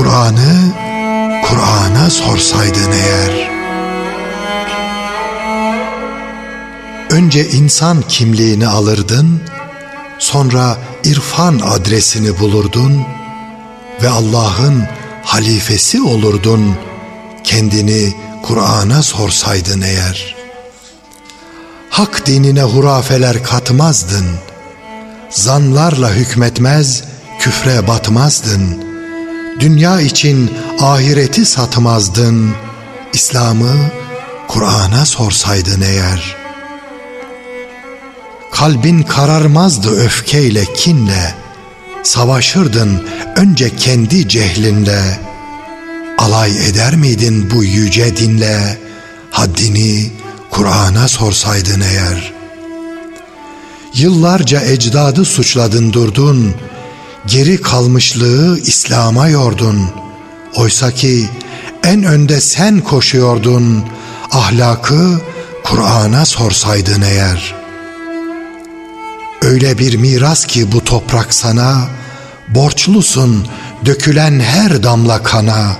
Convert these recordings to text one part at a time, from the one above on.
Kur'an'ı Kur'an'a sorsaydın eğer Önce insan kimliğini alırdın Sonra irfan adresini bulurdun Ve Allah'ın halifesi olurdun Kendini Kur'an'a sorsaydın eğer Hak dinine hurafeler katmazdın Zanlarla hükmetmez, küfre batmazdın.'' Dünya için ahireti satmazdın, İslam'ı Kur'an'a sorsaydın eğer. Kalbin kararmazdı öfkeyle, kinle, Savaşırdın önce kendi cehlinle, Alay eder miydin bu yüce dinle, Haddini Kur'an'a sorsaydın eğer. Yıllarca ecdadı suçladın durdun, geri kalmışlığı İslam'a yordun. Oysa ki en önde sen koşuyordun, ahlakı Kur'an'a sorsaydın eğer. Öyle bir miras ki bu toprak sana, borçlusun dökülen her damla kana.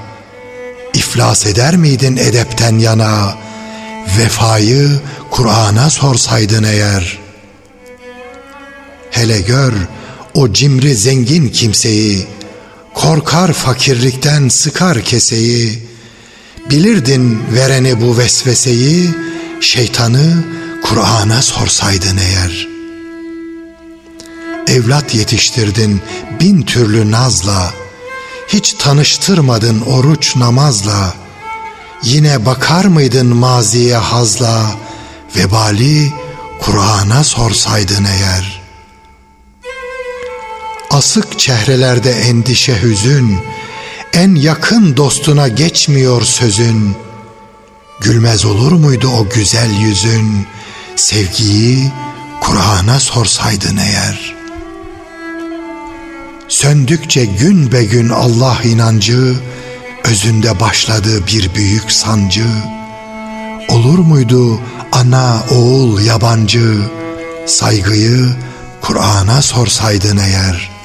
İflas eder miydin edepten yana, vefayı Kur'an'a sorsaydın eğer. Hele gör, o cimri zengin kimseyi, korkar fakirlikten sıkar keseyi, bilirdin vereni bu vesveseyi, şeytanı Kur'an'a sorsaydın eğer. Evlat yetiştirdin bin türlü nazla, hiç tanıştırmadın oruç namazla, yine bakar mıydın maziye hazla, vebali Kur'an'a sorsaydın eğer.'' Asık çehrelerde endişe hüzün, En yakın dostuna geçmiyor sözün. Gülmez olur muydu o güzel yüzün, Sevgiyi Kur'an'a sorsaydın eğer. Söndükçe gün be gün Allah inancı, Özünde başladı bir büyük sancı. Olur muydu ana oğul yabancı, Saygıyı Kur'an'a sorsaydın eğer.''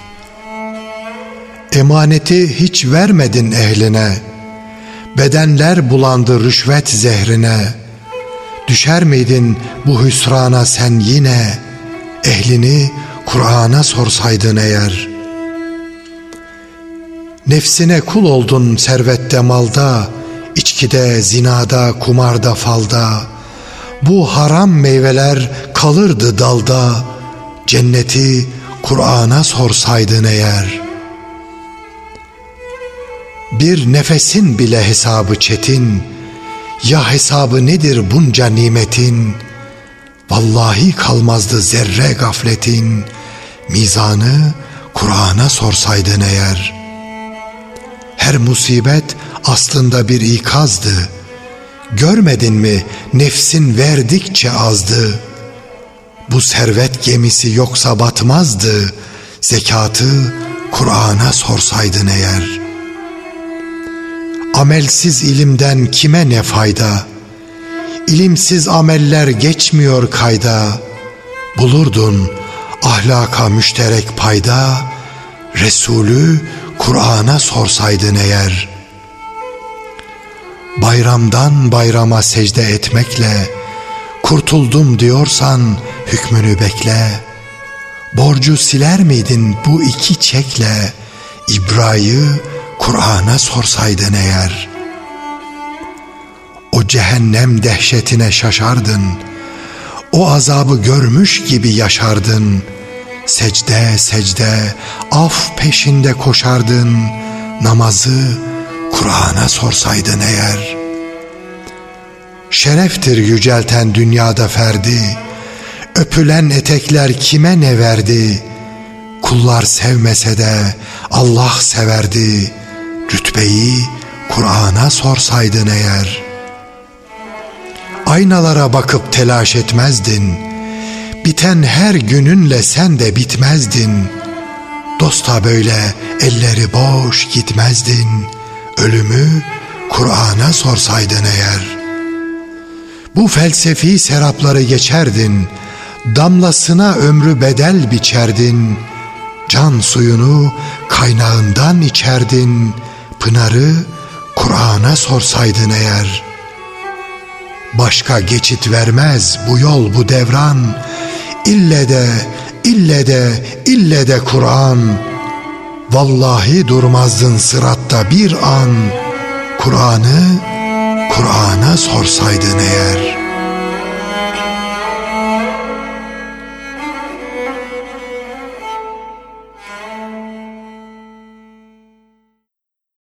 Emaneti hiç vermedin ehline, Bedenler bulandı rüşvet zehrine, Düşer miydin bu hüsrana sen yine, Ehlini Kur'an'a sorsaydın eğer. Nefsine kul oldun servette malda, içkide, zinada, kumarda, falda. Bu haram meyveler kalırdı dalda, Cenneti Kur'an'a sorsaydın eğer.'' Bir nefesin bile hesabı çetin, ya hesabı nedir bunca nimetin? Vallahi kalmazdı zerre gafletin, mizanı Kur'an'a sorsaydın eğer. Her musibet aslında bir ikazdı. Görmedin mi nefsin verdikçe azdı. Bu servet gemisi yoksa batmazdı. Zekatı Kur'an'a sorsaydın eğer.'' Amelsiz ilimden kime ne fayda? İlimsiz ameller geçmiyor kayda. Bulurdun ahlaka müşterek payda. Resulü Kur'an'a sorsaydın eğer. Bayramdan bayrama secde etmekle kurtuldum diyorsan hükmünü bekle. Borcu siler miydin bu iki çekle? İbra'yı Kur'an'a sorsaydın eğer o cehennem dehşetine şaşardın o azabı görmüş gibi yaşardın secde secde af peşinde koşardın namazı Kur'an'a sorsaydın eğer. Şereftir yücelten dünyada ferdi öpülen etekler kime ne verdi? Kullar sevmese de Allah severdi Rütbeyi Kur'an'a sorsaydın eğer Aynalara bakıp telaş etmezdin. Biten her gününle sen de bitmezdin. Dosta böyle elleri boş gitmezdin. Ölümü Kur'an'a sorsaydın eğer Bu felsefi serapları geçerdin. Damlasına ömrü bedel biçerdin. Can suyunu kaynağından içerdin Pınarı Kur'an'a sorsaydın eğer Başka geçit vermez bu yol bu devran. İlle de ille de ille de Kur'an. Vallahi durmazdın sıratta bir an. Kur'an'ı Kur'an'a sorsaydın eğer